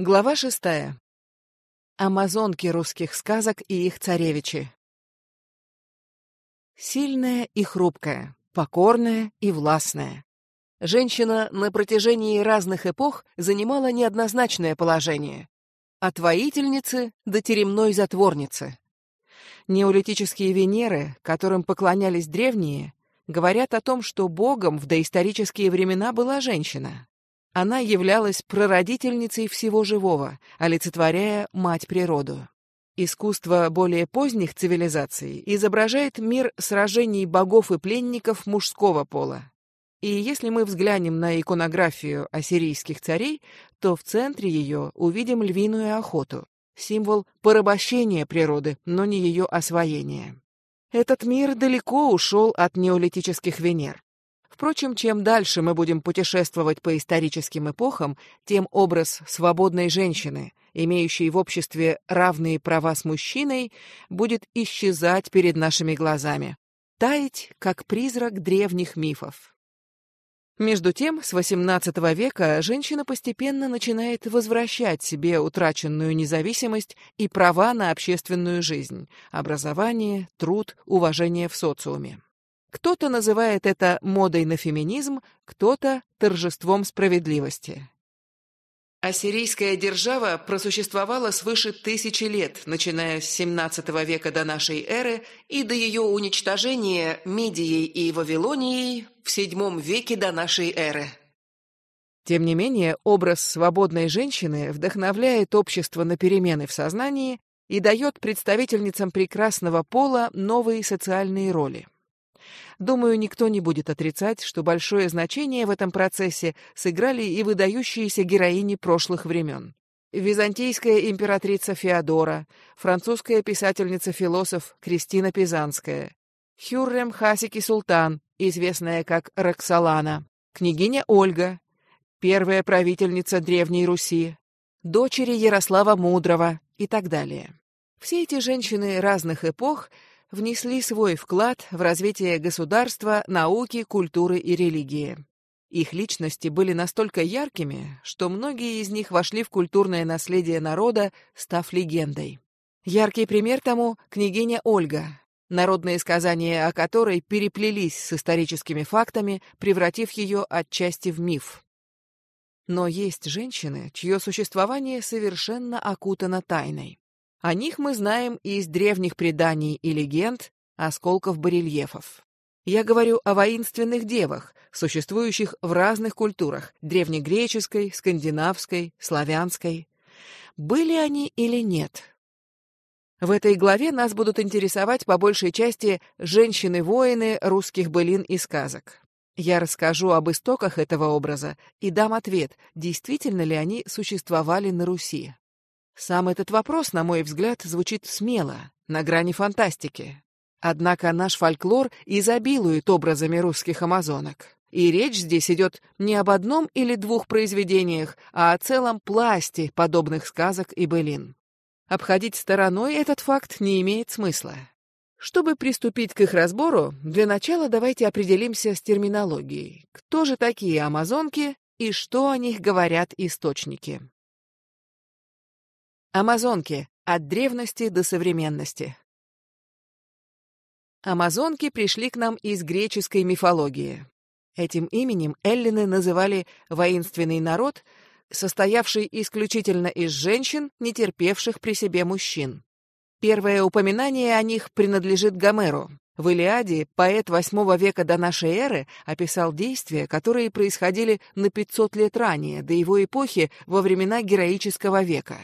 Глава шестая. Амазонки русских сказок и их царевичи. Сильная и хрупкая, покорная и властная. Женщина на протяжении разных эпох занимала неоднозначное положение. От воительницы до теремной затворницы. Неолитические Венеры, которым поклонялись древние, говорят о том, что богом в доисторические времена была женщина. Она являлась прародительницей всего живого, олицетворяя мать природу. Искусство более поздних цивилизаций изображает мир сражений богов и пленников мужского пола. И если мы взглянем на иконографию ассирийских царей, то в центре ее увидим львиную охоту, символ порабощения природы, но не ее освоения. Этот мир далеко ушел от неолитических Венер. Впрочем, чем дальше мы будем путешествовать по историческим эпохам, тем образ свободной женщины, имеющей в обществе равные права с мужчиной, будет исчезать перед нашими глазами, таять, как призрак древних мифов. Между тем, с XVIII века женщина постепенно начинает возвращать себе утраченную независимость и права на общественную жизнь, образование, труд, уважение в социуме. Кто-то называет это модой на феминизм, кто-то торжеством справедливости. Ассирийская держава просуществовала свыше тысячи лет, начиная с XVII века до нашей эры и до ее уничтожения Мидией и Вавилонией в VII веке до нашей эры. Тем не менее, образ свободной женщины вдохновляет общество на перемены в сознании и дает представительницам прекрасного пола новые социальные роли. Думаю, никто не будет отрицать, что большое значение в этом процессе сыграли и выдающиеся героини прошлых времен. Византийская императрица Феодора, французская писательница-философ Кристина Пизанская, Хюррем Хасики Султан, известная как Роксолана, княгиня Ольга, первая правительница Древней Руси, дочери Ярослава Мудрого и так далее. Все эти женщины разных эпох – внесли свой вклад в развитие государства, науки, культуры и религии. Их личности были настолько яркими, что многие из них вошли в культурное наследие народа, став легендой. Яркий пример тому — княгиня Ольга, народные сказания о которой переплелись с историческими фактами, превратив ее отчасти в миф. Но есть женщины, чье существование совершенно окутано тайной. О них мы знаем из древних преданий и легенд, осколков барельефов. Я говорю о воинственных девах, существующих в разных культурах – древнегреческой, скандинавской, славянской. Были они или нет? В этой главе нас будут интересовать по большей части женщины-воины русских былин и сказок. Я расскажу об истоках этого образа и дам ответ, действительно ли они существовали на Руси. Сам этот вопрос, на мой взгляд, звучит смело, на грани фантастики. Однако наш фольклор изобилует образами русских амазонок. И речь здесь идет не об одном или двух произведениях, а о целом пласте подобных сказок и былин. Обходить стороной этот факт не имеет смысла. Чтобы приступить к их разбору, для начала давайте определимся с терминологией. Кто же такие амазонки и что о них говорят источники? Амазонки. От древности до современности. Амазонки пришли к нам из греческой мифологии. Этим именем эллины называли воинственный народ, состоявший исключительно из женщин, не терпевших при себе мужчин. Первое упоминание о них принадлежит Гомеру. В Илиаде поэт VIII века до нашей эры описал действия, которые происходили на 500 лет ранее, до его эпохи, во времена героического века.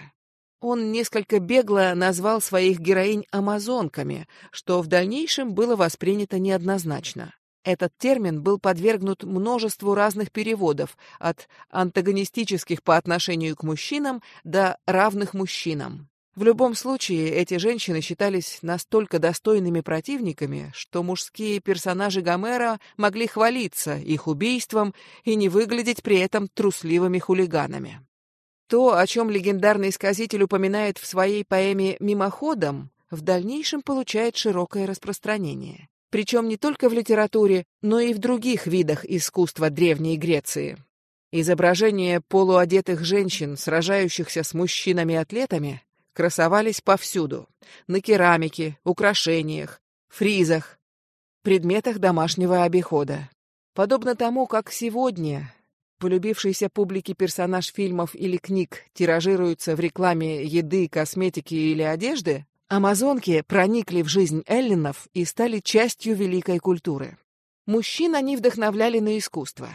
Он несколько бегло назвал своих героинь амазонками, что в дальнейшем было воспринято неоднозначно. Этот термин был подвергнут множеству разных переводов, от антагонистических по отношению к мужчинам до равных мужчинам. В любом случае, эти женщины считались настолько достойными противниками, что мужские персонажи Гомера могли хвалиться их убийством и не выглядеть при этом трусливыми хулиганами. То, о чем легендарный сказитель упоминает в своей поэме «Мимоходом», в дальнейшем получает широкое распространение. Причем не только в литературе, но и в других видах искусства Древней Греции. Изображения полуодетых женщин, сражающихся с мужчинами-атлетами, красовались повсюду. На керамике, украшениях, фризах, предметах домашнего обихода. Подобно тому, как сегодня полюбившийся публике персонаж фильмов или книг тиражируется в рекламе еды, косметики или одежды, амазонки проникли в жизнь эллинов и стали частью великой культуры. Мужчин они вдохновляли на искусство.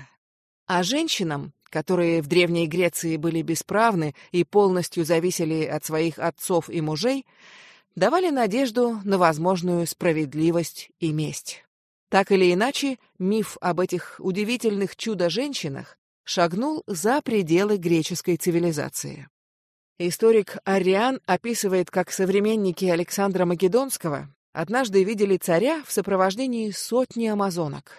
А женщинам, которые в Древней Греции были бесправны и полностью зависели от своих отцов и мужей, давали надежду на возможную справедливость и месть. Так или иначе, миф об этих удивительных чудо-женщинах шагнул за пределы греческой цивилизации. Историк Ариан описывает, как современники Александра Македонского однажды видели царя в сопровождении сотни амазонок.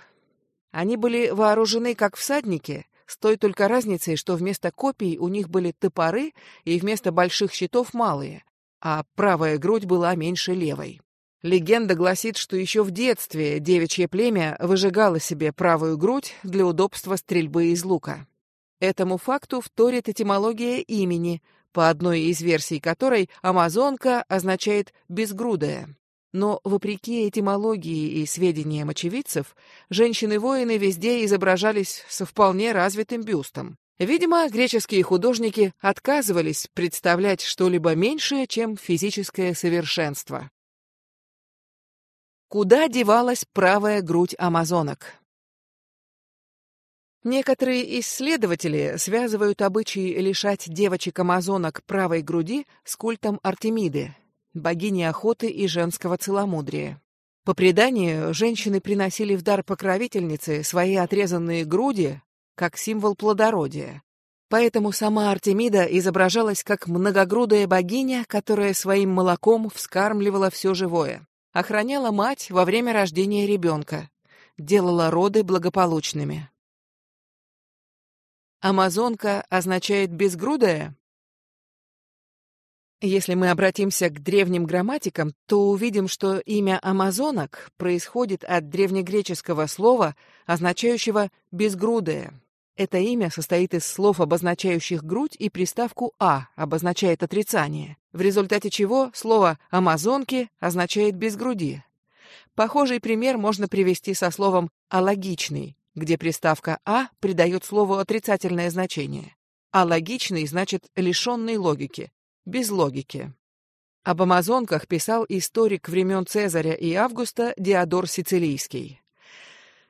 Они были вооружены как всадники, с той только разницей, что вместо копий у них были топоры и вместо больших щитов малые, а правая грудь была меньше левой. Легенда гласит, что еще в детстве девичье племя выжигало себе правую грудь для удобства стрельбы из лука. Этому факту вторит этимология имени, по одной из версий которой «амазонка» означает «безгрудая». Но, вопреки этимологии и сведениям очевидцев, женщины-воины везде изображались со вполне развитым бюстом. Видимо, греческие художники отказывались представлять что-либо меньшее, чем физическое совершенство. Куда девалась правая грудь амазонок? Некоторые исследователи связывают обычаи лишать девочек-амазонок правой груди с культом Артемиды, богини охоты и женского целомудрия. По преданию, женщины приносили в дар покровительнице свои отрезанные груди как символ плодородия. Поэтому сама Артемида изображалась как многогрудая богиня, которая своим молоком вскармливала все живое охраняла мать во время рождения ребенка, делала роды благополучными. Амазонка означает «безгрудая»? Если мы обратимся к древним грамматикам, то увидим, что имя амазонок происходит от древнегреческого слова, означающего «безгрудая». Это имя состоит из слов, обозначающих грудь, и приставку «а» обозначает отрицание, в результате чего слово «амазонки» означает «без груди». Похожий пример можно привести со словом «алогичный», где приставка «а» придает слову отрицательное значение. Алогичный значит лишенный логики, без логики. Об амазонках писал историк времен Цезаря и Августа Диодор Сицилийский.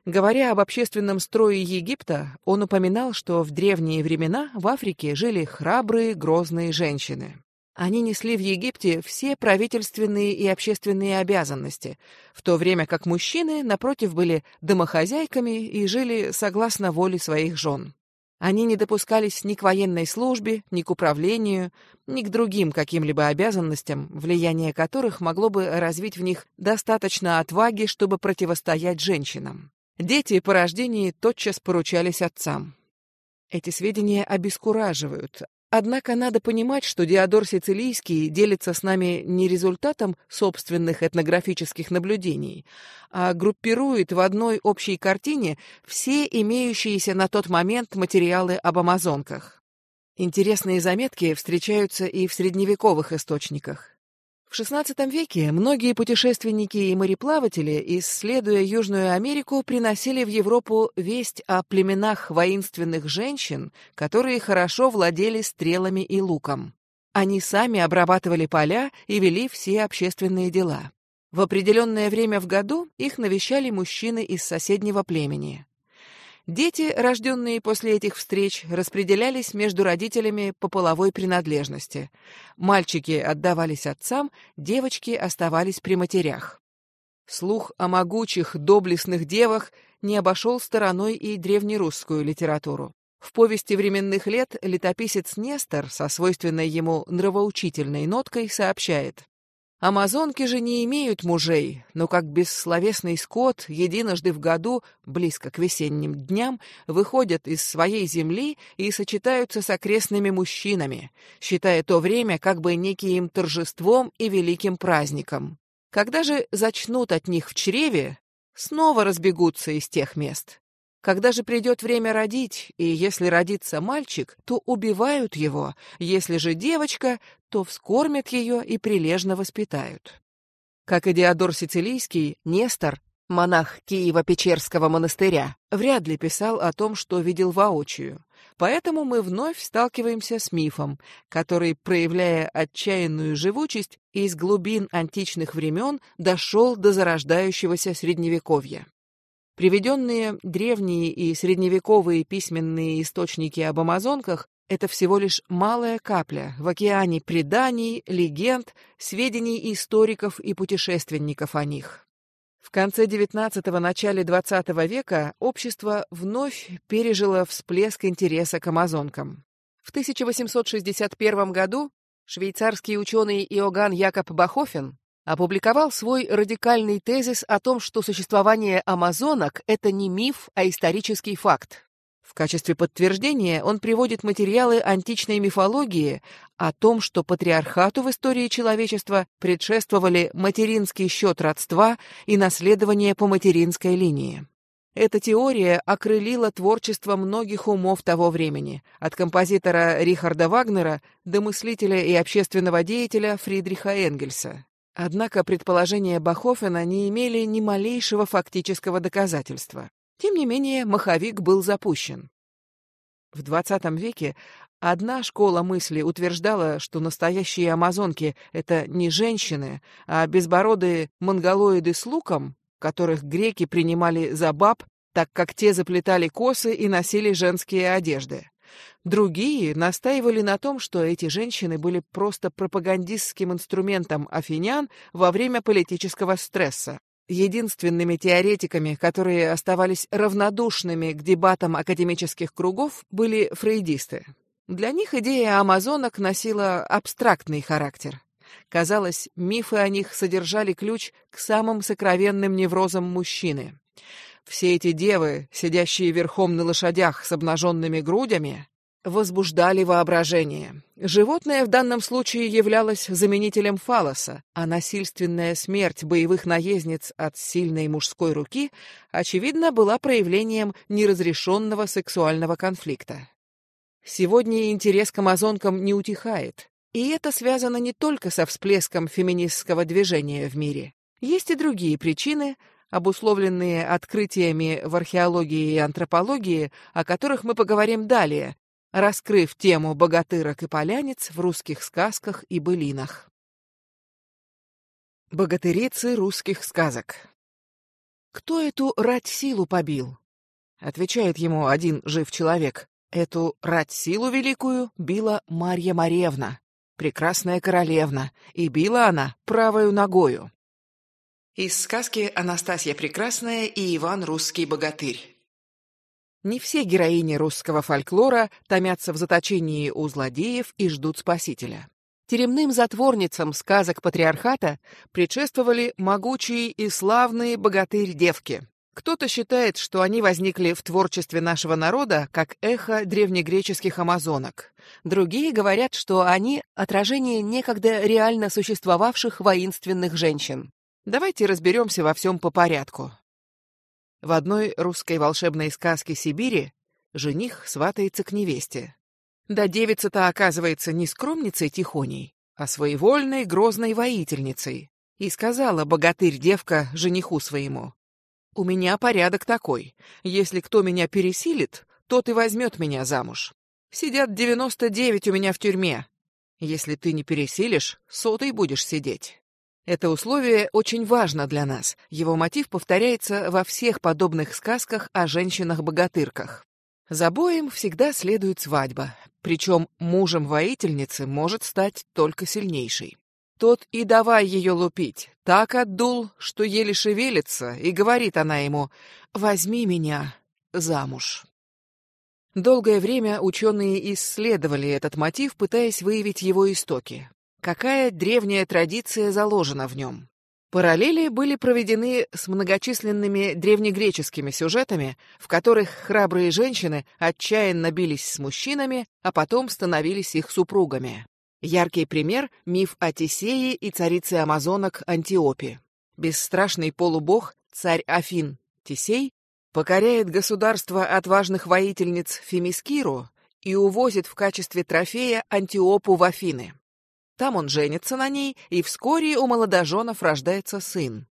Говоря об общественном строе Египта, он упоминал, что в древние времена в Африке жили храбрые, грозные женщины. Они несли в Египте все правительственные и общественные обязанности, в то время как мужчины, напротив, были домохозяйками и жили согласно воле своих жен. Они не допускались ни к военной службе, ни к управлению, ни к другим каким-либо обязанностям, влияние которых могло бы развить в них достаточно отваги, чтобы противостоять женщинам. Дети по рождении тотчас поручались отцам. Эти сведения обескураживают. Однако надо понимать, что Диодор Сицилийский делится с нами не результатом собственных этнографических наблюдений, а группирует в одной общей картине все имеющиеся на тот момент материалы об амазонках. Интересные заметки встречаются и в средневековых источниках. В XVI веке многие путешественники и мореплаватели, исследуя Южную Америку, приносили в Европу весть о племенах воинственных женщин, которые хорошо владели стрелами и луком. Они сами обрабатывали поля и вели все общественные дела. В определенное время в году их навещали мужчины из соседнего племени. Дети, рожденные после этих встреч, распределялись между родителями по половой принадлежности. Мальчики отдавались отцам, девочки оставались при матерях. Слух о могучих, доблестных девах не обошел стороной и древнерусскую литературу. В повести временных лет летописец Нестор со свойственной ему нравоучительной ноткой сообщает Амазонки же не имеют мужей, но как бессловесный скот единожды в году, близко к весенним дням, выходят из своей земли и сочетаются с окрестными мужчинами, считая то время как бы неким торжеством и великим праздником. Когда же зачнут от них в чреве, снова разбегутся из тех мест. Когда же придет время родить, и если родится мальчик, то убивают его, если же девочка, то вскормят ее и прилежно воспитают. Как и Диодор Сицилийский, Нестор, монах Киева-Печерского монастыря, вряд ли писал о том, что видел воочию. Поэтому мы вновь сталкиваемся с мифом, который, проявляя отчаянную живучесть, из глубин античных времен дошел до зарождающегося Средневековья. Приведенные древние и средневековые письменные источники об амазонках — это всего лишь малая капля в океане преданий, легенд, сведений историков и путешественников о них. В конце XIX – начале XX века общество вновь пережило всплеск интереса к амазонкам. В 1861 году швейцарский ученый Иоганн Якоб Бахофен опубликовал свой радикальный тезис о том, что существование амазонок – это не миф, а исторический факт. В качестве подтверждения он приводит материалы античной мифологии о том, что патриархату в истории человечества предшествовали материнский счет родства и наследование по материнской линии. Эта теория окрылила творчество многих умов того времени, от композитора Рихарда Вагнера до мыслителя и общественного деятеля Фридриха Энгельса. Однако предположения Бахофена не имели ни малейшего фактического доказательства. Тем не менее, маховик был запущен. В XX веке одна школа мысли утверждала, что настоящие амазонки — это не женщины, а безбородые монголоиды с луком, которых греки принимали за баб, так как те заплетали косы и носили женские одежды. Другие настаивали на том, что эти женщины были просто пропагандистским инструментом афинян во время политического стресса. Единственными теоретиками, которые оставались равнодушными к дебатам академических кругов, были фрейдисты. Для них идея амазонок носила абстрактный характер. Казалось, мифы о них содержали ключ к самым сокровенным неврозам мужчины. Все эти девы, сидящие верхом на лошадях с обнаженными грудями, возбуждали воображение. Животное в данном случае являлось заменителем фалоса, а насильственная смерть боевых наездниц от сильной мужской руки, очевидно, была проявлением неразрешенного сексуального конфликта. Сегодня интерес к амазонкам не утихает, и это связано не только со всплеском феминистского движения в мире. Есть и другие причины, обусловленные открытиями в археологии и антропологии, о которых мы поговорим далее, раскрыв тему богатырок и полянец в русских сказках и былинах. Богатырицы русских сказок «Кто эту рать-силу побил?» Отвечает ему один жив человек. Эту рать-силу великую била Марья Маревна, прекрасная королевна, и била она правою ногою. Из сказки «Анастасия Прекрасная» и «Иван Русский Богатырь». Не все героини русского фольклора томятся в заточении у злодеев и ждут спасителя. Теремным затворницам сказок патриархата предшествовали могучие и славные богатырь-девки. Кто-то считает, что они возникли в творчестве нашего народа как эхо древнегреческих амазонок. Другие говорят, что они — отражение некогда реально существовавших воинственных женщин. Давайте разберемся во всем по порядку. В одной русской волшебной сказке Сибири жених сватается к невесте. Да девица-то оказывается не скромницей тихоней, а своевольной грозной воительницей. И сказала богатырь-девка жениху своему, «У меня порядок такой. Если кто меня пересилит, тот и возьмет меня замуж. Сидят девяносто девять у меня в тюрьме. Если ты не пересилишь, сотый будешь сидеть». Это условие очень важно для нас. Его мотив повторяется во всех подобных сказках о женщинах-богатырках. За боем всегда следует свадьба, причем мужем воительницы может стать только сильнейший. Тот и давай ее лупить, так отдул, что еле шевелится, и говорит она ему «возьми меня замуж». Долгое время ученые исследовали этот мотив, пытаясь выявить его истоки. Какая древняя традиция заложена в нем? Параллели были проведены с многочисленными древнегреческими сюжетами, в которых храбрые женщины отчаянно бились с мужчинами, а потом становились их супругами. Яркий пример — миф о Тесее и царице амазонок Антиопе. Бесстрашный полубог, царь Афин, Тесей, покоряет государство отважных воительниц Фемискиру и увозит в качестве трофея Антиопу в Афины. Там он женится на ней, и вскоре у молодоженов рождается сын.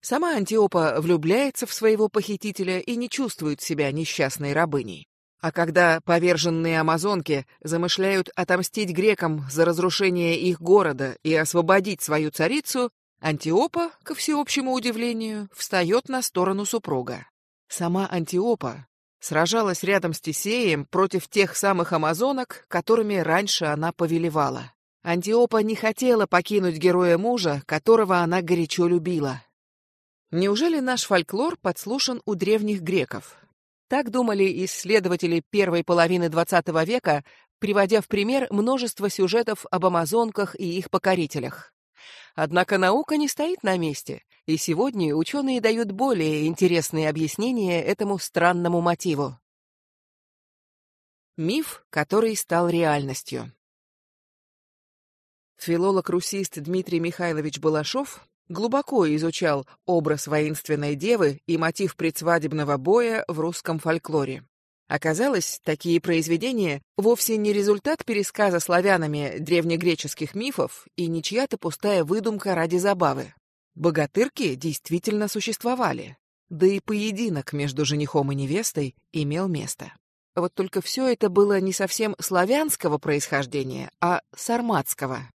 Сама Антиопа влюбляется в своего похитителя и не чувствует себя несчастной рабыней. А когда поверженные амазонки замышляют отомстить грекам за разрушение их города и освободить свою царицу, Антиопа, ко всеобщему удивлению, встает на сторону супруга. Сама Антиопа сражалась рядом с Тесеем против тех самых амазонок, которыми раньше она повелевала. Антиопа не хотела покинуть героя мужа, которого она горячо любила. Неужели наш фольклор подслушан у древних греков? Так думали исследователи первой половины XX века, приводя в пример множество сюжетов об амазонках и их покорителях. Однако наука не стоит на месте, и сегодня ученые дают более интересные объяснения этому странному мотиву. Миф, который стал реальностью. Филолог-русист Дмитрий Михайлович Балашов глубоко изучал образ воинственной девы и мотив предсвадебного боя в русском фольклоре. Оказалось, такие произведения вовсе не результат пересказа славянами древнегреческих мифов и не чья-то пустая выдумка ради забавы. Богатырки действительно существовали, да и поединок между женихом и невестой имел место. Вот только все это было не совсем славянского происхождения, а сарматского.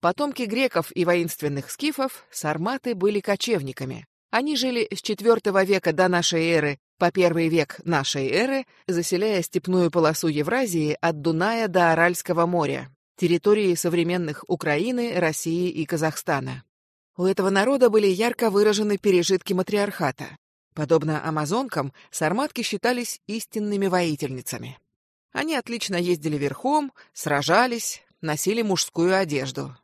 Потомки греков и воинственных скифов, сарматы были кочевниками. Они жили с IV века до нашей эры по первый век нашей эры, заселяя степную полосу Евразии от Дуная до Аральского моря, территории современных Украины, России и Казахстана. У этого народа были ярко выражены пережитки матриархата. Подобно амазонкам, сарматки считались истинными воительницами. Они отлично ездили верхом, сражались, носили мужскую одежду.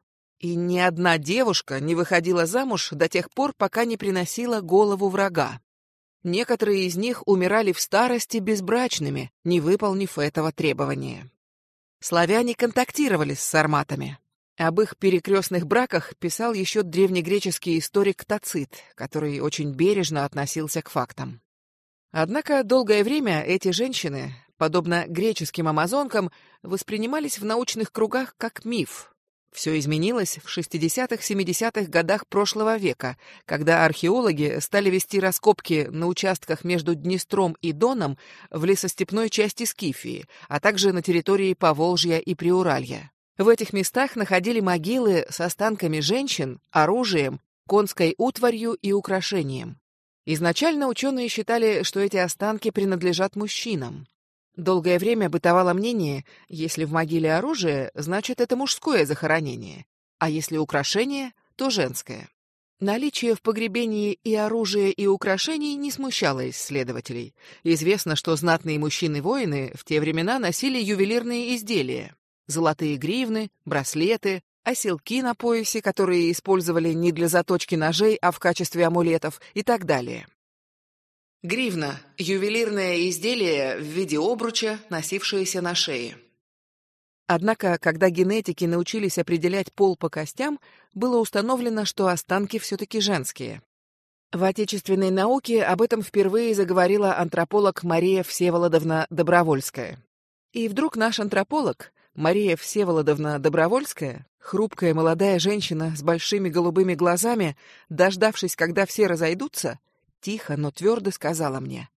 И ни одна девушка не выходила замуж до тех пор, пока не приносила голову врага. Некоторые из них умирали в старости безбрачными, не выполнив этого требования. Славяне контактировали с сарматами. Об их перекрестных браках писал еще древнегреческий историк Тацит, который очень бережно относился к фактам. Однако долгое время эти женщины, подобно греческим амазонкам, воспринимались в научных кругах как миф, все изменилось в 60-70-х годах прошлого века, когда археологи стали вести раскопки на участках между Днестром и Доном в лесостепной части Скифии, а также на территории Поволжья и Приуралья. В этих местах находили могилы с останками женщин, оружием, конской утварью и украшением. Изначально ученые считали, что эти останки принадлежат мужчинам. Долгое время бытовало мнение, если в могиле оружие, значит это мужское захоронение, а если украшение, то женское. Наличие в погребении и оружия, и украшений не смущало исследователей. Известно, что знатные мужчины-воины в те времена носили ювелирные изделия. Золотые гривны, браслеты, оселки на поясе, которые использовали не для заточки ножей, а в качестве амулетов и так далее. Гривна – ювелирное изделие в виде обруча, носившееся на шее. Однако, когда генетики научились определять пол по костям, было установлено, что останки все-таки женские. В отечественной науке об этом впервые заговорила антрополог Мария Всеволодовна Добровольская. И вдруг наш антрополог, Мария Всеволодовна Добровольская, хрупкая молодая женщина с большими голубыми глазами, дождавшись, когда все разойдутся, тихо, но твердо сказала мне.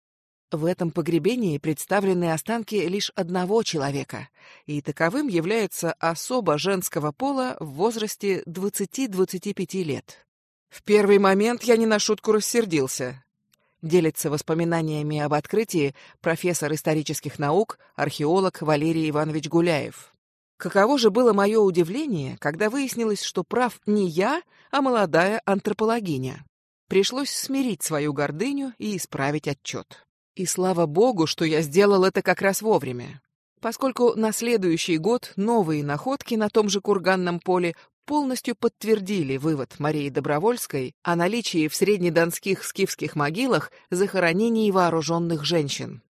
В этом погребении представлены останки лишь одного человека, и таковым является особа женского пола в возрасте 20-25 лет. В первый момент я не на шутку рассердился. Делится воспоминаниями об открытии профессор исторических наук, археолог Валерий Иванович Гуляев. Каково же было мое удивление, когда выяснилось, что прав не я, а молодая антропологиня. Пришлось смирить свою гордыню и исправить отчет. И слава богу, что я сделал это как раз вовремя. Поскольку на следующий год новые находки на том же курганном поле полностью подтвердили вывод Марии Добровольской о наличии в среднедонских скифских могилах захоронений вооруженных женщин.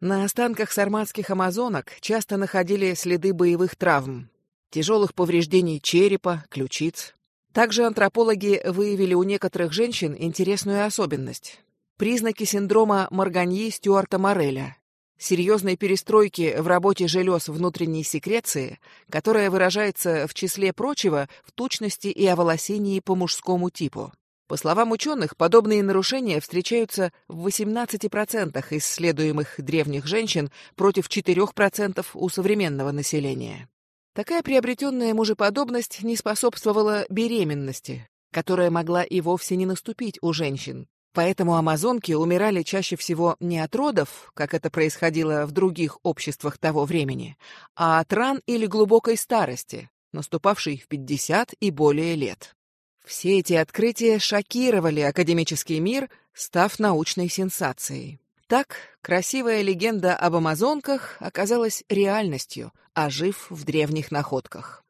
На останках сарматских амазонок часто находили следы боевых травм, тяжелых повреждений черепа, ключиц, также антропологи выявили у некоторых женщин интересную особенность. признаки синдрома Марганьи Стюарта Мореля, серьезной перестройки в работе желез внутренней секреции, которая выражается, в числе прочего, в тучности и оволосении по мужскому типу. По словам ученых, подобные нарушения встречаются в 18% исследуемых древних женщин против 4% у современного населения. Такая приобретенная мужеподобность не способствовала беременности, которая могла и вовсе не наступить у женщин. Поэтому амазонки умирали чаще всего не от родов, как это происходило в других обществах того времени, а от ран или глубокой старости, наступавшей в 50 и более лет. Все эти открытия шокировали академический мир, став научной сенсацией. Так, красивая легенда об амазонках оказалась реальностью, ожив в древних находках.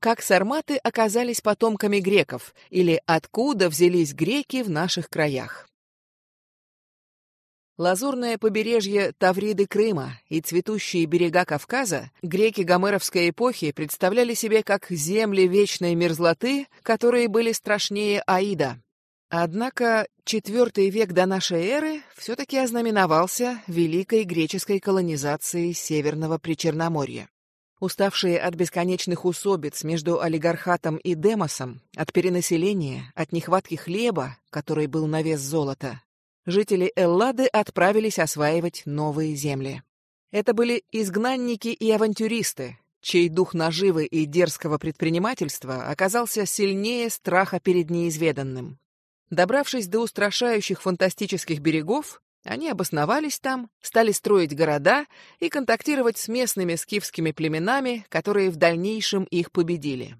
Как сарматы оказались потомками греков, или откуда взялись греки в наших краях? Лазурное побережье Тавриды Крыма и цветущие берега Кавказа греки гомеровской эпохи представляли себе как земли вечной мерзлоты, которые были страшнее Аида. Однако IV век до нашей эры все-таки ознаменовался великой греческой колонизацией Северного Причерноморья. Уставшие от бесконечных усобиц между олигархатом и демосом, от перенаселения, от нехватки хлеба, который был на вес золота, жители Эллады отправились осваивать новые земли. Это были изгнанники и авантюристы, чей дух наживы и дерзкого предпринимательства оказался сильнее страха перед неизведанным. Добравшись до устрашающих фантастических берегов, они обосновались там, стали строить города и контактировать с местными скифскими племенами, которые в дальнейшем их победили.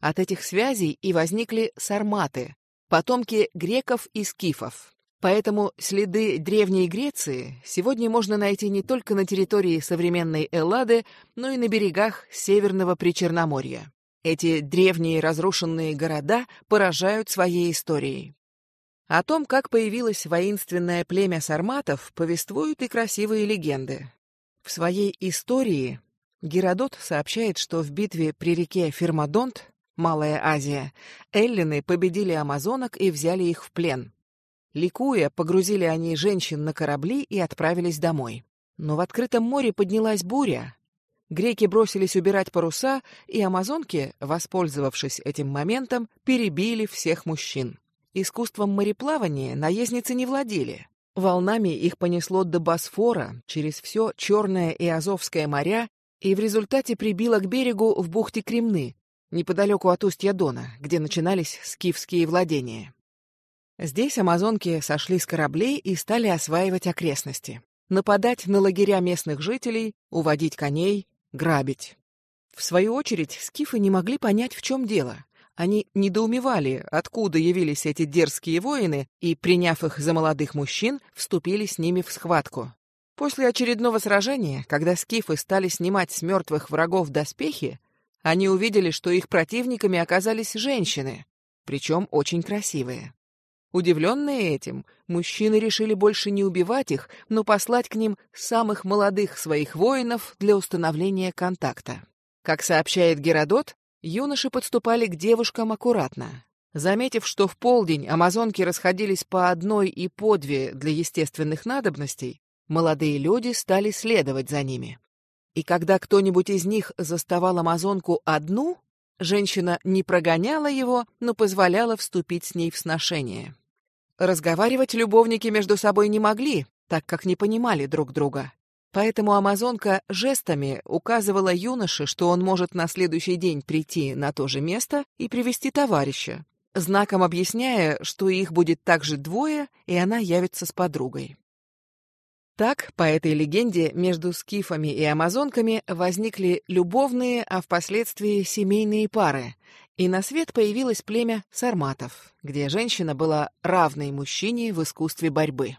От этих связей и возникли сарматы, потомки греков и скифов. Поэтому следы Древней Греции сегодня можно найти не только на территории современной Эллады, но и на берегах Северного Причерноморья. Эти древние разрушенные города поражают своей историей. О том, как появилось воинственное племя сарматов, повествуют и красивые легенды. В своей истории Геродот сообщает, что в битве при реке Фермадонт, Малая Азия, эллины победили амазонок и взяли их в плен. Ликуя, погрузили они женщин на корабли и отправились домой. Но в открытом море поднялась буря. Греки бросились убирать паруса, и амазонки, воспользовавшись этим моментом, перебили всех мужчин. Искусством мореплавания наездницы не владели. Волнами их понесло до Босфора, через все Черное и Азовское моря, и в результате прибило к берегу в бухте Кремны, неподалеку от устья Дона, где начинались скифские владения. Здесь амазонки сошли с кораблей и стали осваивать окрестности. Нападать на лагеря местных жителей, уводить коней, грабить. В свою очередь, скифы не могли понять, в чем дело. Они недоумевали, откуда явились эти дерзкие воины, и, приняв их за молодых мужчин, вступили с ними в схватку. После очередного сражения, когда скифы стали снимать с мертвых врагов доспехи, они увидели, что их противниками оказались женщины, причем очень красивые. Удивленные этим, мужчины решили больше не убивать их, но послать к ним самых молодых своих воинов для установления контакта. Как сообщает Геродот, юноши подступали к девушкам аккуратно. Заметив, что в полдень амазонки расходились по одной и по две для естественных надобностей, молодые люди стали следовать за ними. И когда кто-нибудь из них заставал амазонку одну, женщина не прогоняла его, но позволяла вступить с ней в сношение. Разговаривать любовники между собой не могли, так как не понимали друг друга. Поэтому амазонка жестами указывала юноше, что он может на следующий день прийти на то же место и привести товарища, знаком объясняя, что их будет также двое, и она явится с подругой. Так, по этой легенде, между скифами и амазонками возникли любовные, а впоследствии семейные пары, и на свет появилось племя сарматов, где женщина была равной мужчине в искусстве борьбы.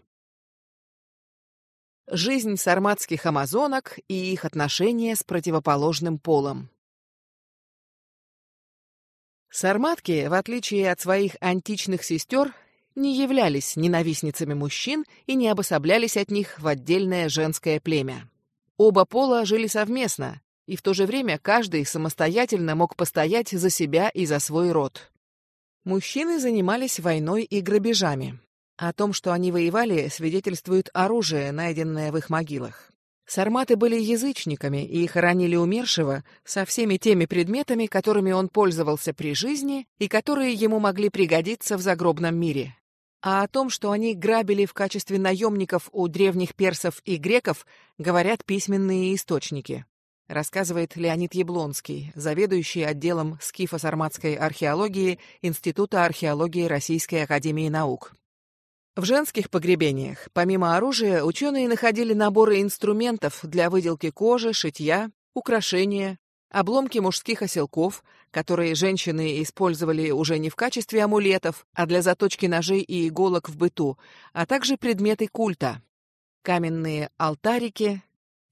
Жизнь сарматских амазонок и их отношения с противоположным полом. Сарматки, в отличие от своих античных сестер, не являлись ненавистницами мужчин и не обособлялись от них в отдельное женское племя. Оба пола жили совместно, и в то же время каждый самостоятельно мог постоять за себя и за свой род. Мужчины занимались войной и грабежами, О том, что они воевали, свидетельствует оружие, найденное в их могилах. Сарматы были язычниками и хоронили умершего со всеми теми предметами, которыми он пользовался при жизни и которые ему могли пригодиться в загробном мире. А о том, что они грабили в качестве наемников у древних персов и греков, говорят письменные источники. Рассказывает Леонид Яблонский, заведующий отделом скифо-сарматской археологии Института археологии Российской академии наук. В женских погребениях, помимо оружия, ученые находили наборы инструментов для выделки кожи, шитья, украшения, обломки мужских оселков, которые женщины использовали уже не в качестве амулетов, а для заточки ножей и иголок в быту, а также предметы культа. Каменные алтарики,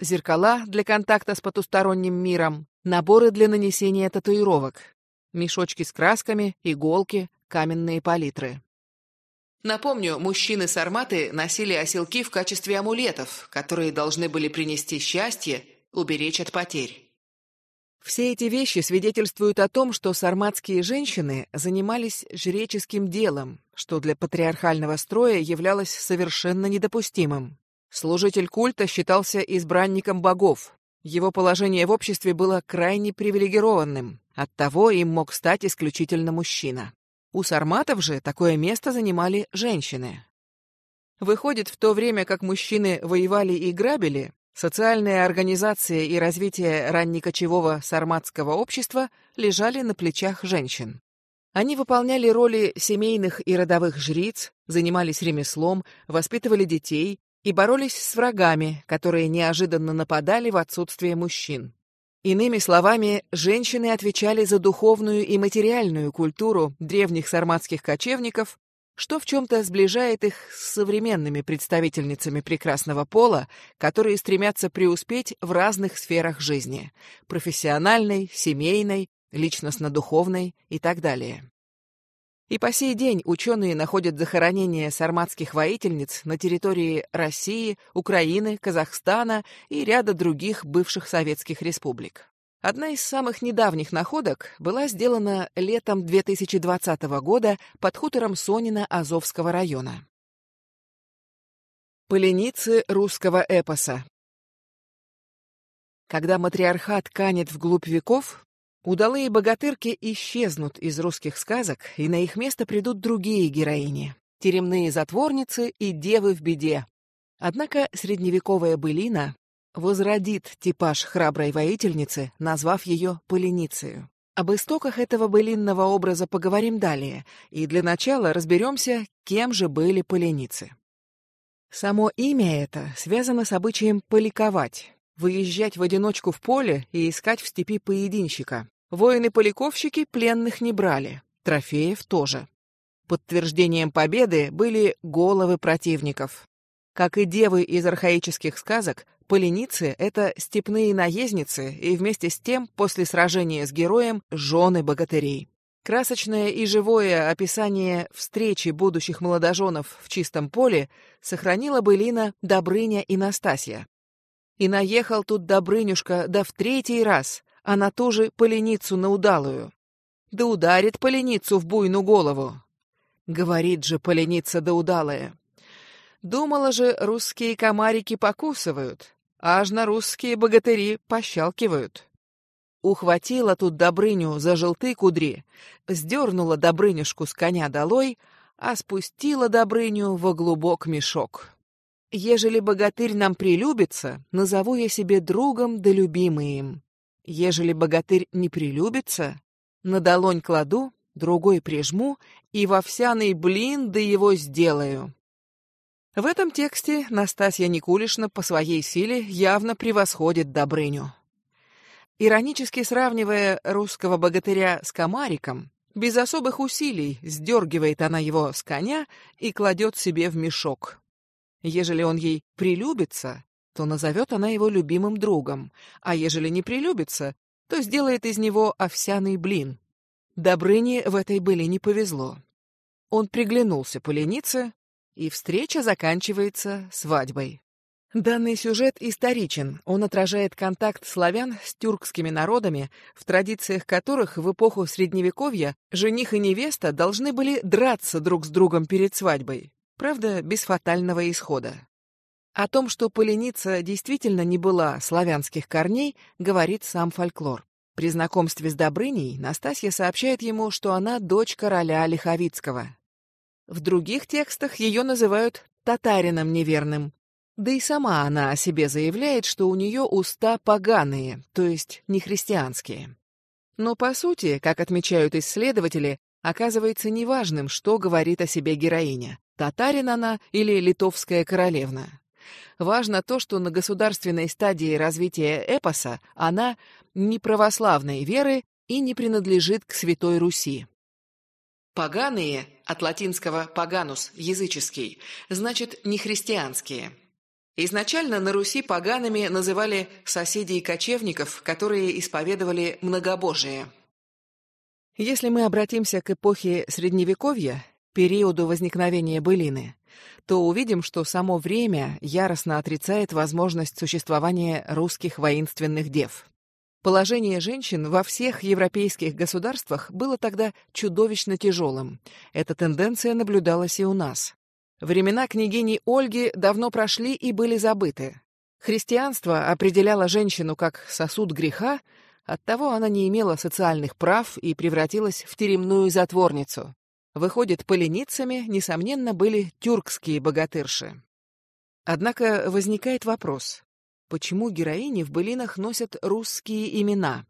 зеркала для контакта с потусторонним миром, наборы для нанесения татуировок, мешочки с красками, иголки, каменные палитры. Напомню, мужчины-сарматы носили оселки в качестве амулетов, которые должны были принести счастье, уберечь от потерь. Все эти вещи свидетельствуют о том, что сарматские женщины занимались жреческим делом, что для патриархального строя являлось совершенно недопустимым. Служитель культа считался избранником богов. Его положение в обществе было крайне привилегированным, оттого им мог стать исключительно мужчина. У сарматов же такое место занимали женщины. Выходит, в то время как мужчины воевали и грабили, социальная организация и развитие раннекочевого сарматского общества лежали на плечах женщин. Они выполняли роли семейных и родовых жриц, занимались ремеслом, воспитывали детей и боролись с врагами, которые неожиданно нападали в отсутствие мужчин. Иными словами, женщины отвечали за духовную и материальную культуру древних сарматских кочевников, что в чем-то сближает их с современными представительницами прекрасного пола, которые стремятся преуспеть в разных сферах жизни – профессиональной, семейной, личностно-духовной и так далее. И по сей день ученые находят захоронения сарматских воительниц на территории России, Украины, Казахстана и ряда других бывших советских республик. Одна из самых недавних находок была сделана летом 2020 года под хутором Сонина Азовского района. Поленицы русского эпоса Когда матриархат канет вглубь веков, Удалые богатырки исчезнут из русских сказок, и на их место придут другие героини — теремные затворницы и девы в беде. Однако средневековая былина возродит типаж храброй воительницы, назвав ее Полиницею. Об истоках этого былинного образа поговорим далее, и для начала разберемся, кем же были поленицы. Само имя это связано с обычаем поликовать, выезжать в одиночку в поле и искать в степи поединщика. Воины-поликовщики пленных не брали, трофеев тоже. Подтверждением победы были головы противников. Как и девы из архаических сказок, поленицы — это степные наездницы и вместе с тем, после сражения с героем, жены богатырей. Красочное и живое описание встречи будущих молодоженов в чистом поле сохранила былина Добрыня и Настасья. И наехал тут Добрынюшка да в третий раз, а на ту же поленицу на удалую. Да ударит поленицу в буйну голову. Говорит же поленица да удалая. Думала же, русские комарики покусывают, аж на русские богатыри пощалкивают. Ухватила тут Добрыню за желты кудри, сдернула Добрынюшку с коня долой, а спустила Добрыню во глубок мешок. Ежели богатырь нам прилюбится, назову я себе другом да любимым. Ежели богатырь не прилюбится, на долонь кладу, другой прижму и в овсяный блин да его сделаю. В этом тексте Настасья Никулишна по своей силе явно превосходит Добрыню. Иронически сравнивая русского богатыря с комариком, без особых усилий сдергивает она его с коня и кладет себе в мешок. Ежели он ей прилюбится, то назовет она его любимым другом, а ежели не прилюбится, то сделает из него овсяный блин. Добрыне в этой были не повезло. Он приглянулся по ленице, и встреча заканчивается свадьбой. Данный сюжет историчен, он отражает контакт славян с тюркскими народами, в традициях которых в эпоху Средневековья жених и невеста должны были драться друг с другом перед свадьбой. правда, без фатального исхода. О том, что поленица действительно не была славянских корней, говорит сам фольклор. При знакомстве с Добрыней Настасья сообщает ему, что она дочь короля Лиховицкого. В других текстах ее называют татарином неверным. Да и сама она о себе заявляет, что у нее уста поганые, то есть нехристианские. Но по сути, как отмечают исследователи, оказывается неважным, что говорит о себе героиня – татарин она или литовская королевна. Важно то, что на государственной стадии развития эпоса она не православной веры и не принадлежит к Святой Руси. Поганые, от латинского «paganus» – языческий, значит «нехристианские». Изначально на Руси погаными называли соседей кочевников, которые исповедовали многобожие. Если мы обратимся к эпохе Средневековья, периоду возникновения былины, то увидим, что само время яростно отрицает возможность существования русских воинственных дев. Положение женщин во всех европейских государствах было тогда чудовищно тяжелым. Эта тенденция наблюдалась и у нас. Времена княгини Ольги давно прошли и были забыты. Христианство определяло женщину как сосуд греха, оттого она не имела социальных прав и превратилась в теремную затворницу. Выходит, поленицами, несомненно, были тюркские богатырши. Однако возникает вопрос, почему героини в былинах носят русские имена?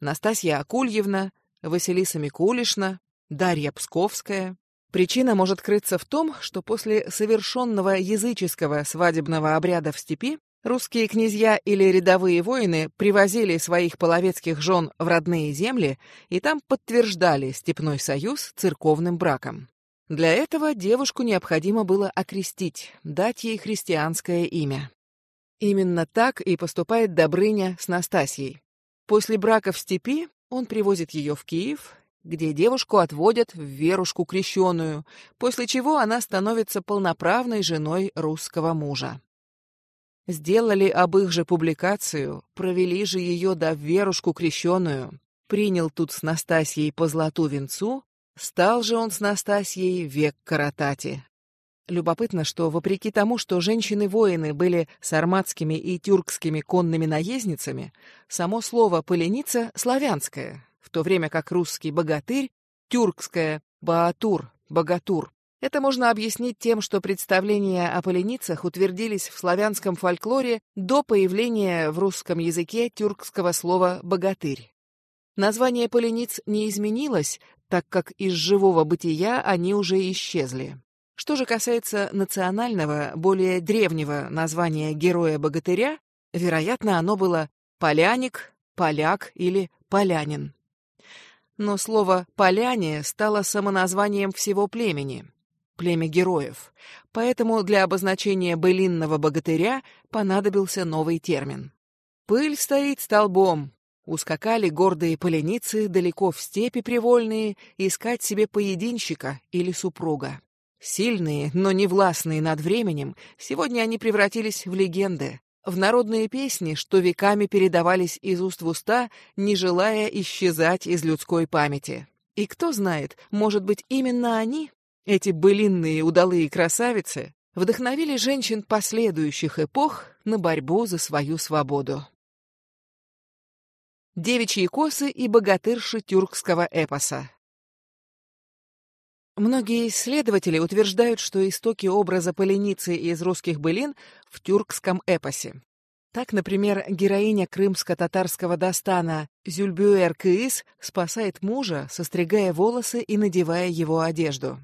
Настасья Акульевна, Василиса Микулишна, Дарья Псковская. Причина может крыться в том, что после совершенного языческого свадебного обряда в степи Русские князья или рядовые воины привозили своих половецких жен в родные земли и там подтверждали степной союз церковным браком. Для этого девушку необходимо было окрестить, дать ей христианское имя. Именно так и поступает Добрыня с Настасьей. После брака в степи он привозит ее в Киев, где девушку отводят в верушку крещеную, после чего она становится полноправной женой русского мужа. Сделали об их же публикацию, провели же ее до верушку крещеную. Принял тут с Настасьей по злату венцу, стал же он с Настасьей век коротати. Любопытно, что вопреки тому, что женщины-воины были сарматскими и тюркскими конными наездницами, само слово «поленица» славянское, в то время как русский «богатырь» — тюркское «баатур», «богатур». Это можно объяснить тем, что представления о поленицах утвердились в славянском фольклоре до появления в русском языке тюркского слова «богатырь». Название полениц не изменилось, так как из живого бытия они уже исчезли. Что же касается национального, более древнего названия героя-богатыря, вероятно, оно было «поляник», «поляк» или «полянин». Но слово «поляне» стало самоназванием всего племени племя героев, поэтому для обозначения былинного богатыря понадобился новый термин. Пыль стоит столбом. Ускакали гордые поленицы далеко в степи привольные искать себе поединщика или супруга. Сильные, но не властные над временем, сегодня они превратились в легенды, в народные песни, что веками передавались из уст в уста, не желая исчезать из людской памяти. И кто знает, может быть, именно они эти былинные удалые красавицы вдохновили женщин последующих эпох на борьбу за свою свободу. Девичьи косы и богатырши тюркского эпоса Многие исследователи утверждают, что истоки образа поленицы из русских былин в тюркском эпосе. Так, например, героиня крымско-татарского достана Зюльбюэр Кыис спасает мужа, состригая волосы и надевая его одежду.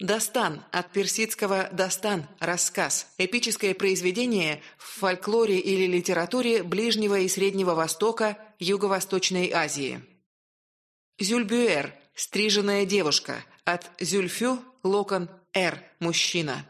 Дастан от персидского «дастан» – рассказ, эпическое произведение в фольклоре или литературе Ближнего и Среднего Востока, Юго-Восточной Азии. Зюльбюэр – стриженная девушка, от зюльфю – локон, эр – мужчина.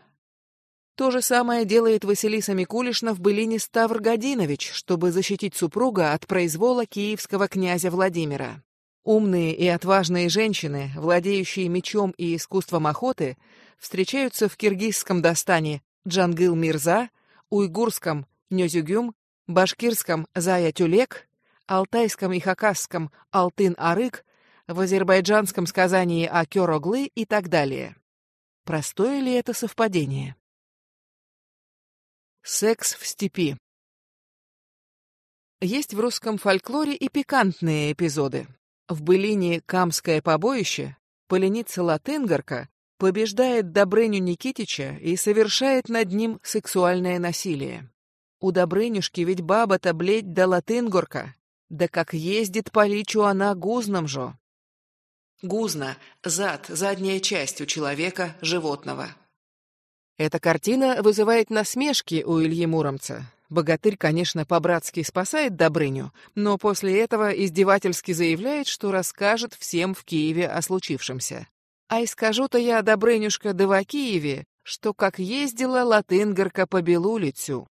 То же самое делает Василиса Микулишна в былине Ставр Годинович, чтобы защитить супруга от произвола киевского князя Владимира. Умные и отважные женщины, владеющие мечом и искусством охоты, встречаются в киргизском Дастане Джангыл Мирза, уйгурском Нёзюгюм, башкирском Зая Тюлек, алтайском и хакасском Алтын Арык, в азербайджанском сказании о Кёроглы и так далее. Простое ли это совпадение? Секс в степи. Есть в русском фольклоре и пикантные эпизоды. В былине «Камское побоище» поленица Латынгарка побеждает Добрыню Никитича и совершает над ним сексуальное насилие. У Добрынюшки ведь баба-то бледь да Латынгорка, да как ездит по личу она гузном же. Гузна – зад, задняя часть у человека, животного. Эта картина вызывает насмешки у Ильи Муромца. Богатырь, конечно, по-братски спасает Добрыню, но после этого издевательски заявляет, что расскажет всем в Киеве о случившемся. А и скажу-то я, Добрынюшка, да в Киеве, что как ездила латынгарка по Белулицу.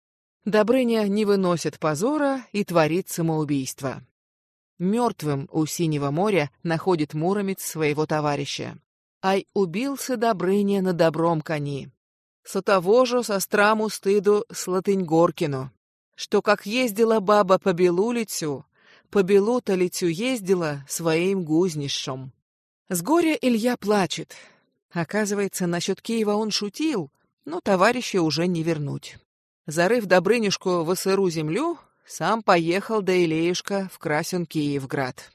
Добрыня не выносит позора и творит самоубийство. Мертвым у Синего моря находит Муромец своего товарища. Ай, убился Добрыня на добром кони со того же со страму стыду с Латынь-Горкину, что как ездила баба по Белулицу, по Белу-то лицу ездила своим гузнищем. С горя Илья плачет. Оказывается, насчет Киева он шутил, но товарища уже не вернуть. Зарыв Добрынюшку в сыру землю, сам поехал до Илеюшка в Красен Киевград.